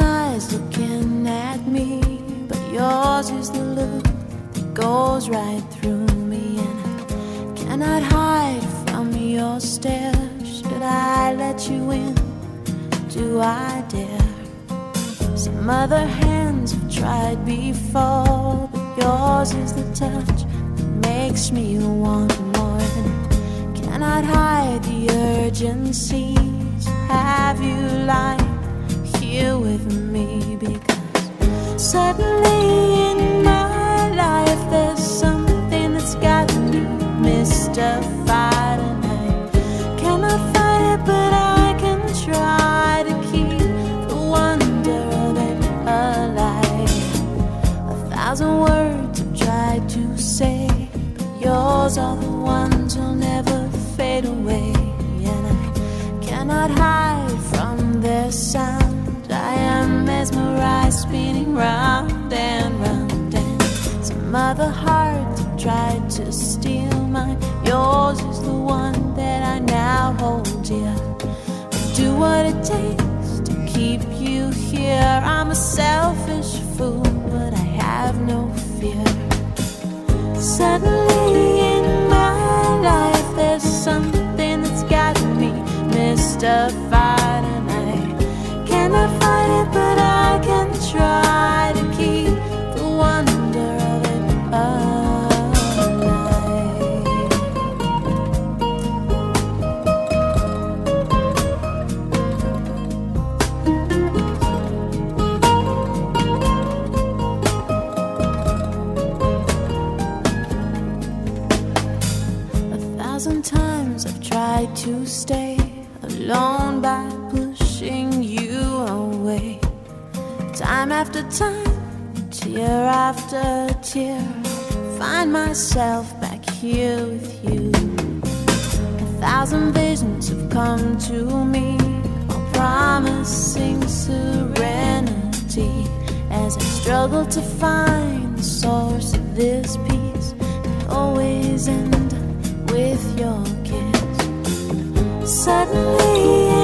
eyes looking at me, but yours is the look that goes right through me, and I cannot hide from your stare. Should I let you in? Do I dare? Some other hands have tried before, but yours is the touch that makes me want more than cannot hide the urgencies. Have you lied? Suddenly in my life there's something that's got me mystified, and I cannot fight it, but I can try to keep the wonder of it alive. A thousand words I've tried to say, but yours are spinning round and round. And some other hearts have tried to steal mine. Yours is the one that I now hold dear. I do what it takes to keep you here. I'm a selfish fool, but I have no fear. Suddenly in my life, there's something that's got me mystified, times I've tried to stay alone by pushing you away. Time after time, tear after tear, find myself back here with you. A thousand visions have come to me, all promising serenity as I struggle to find the source of this peace. that Always end with your suddenly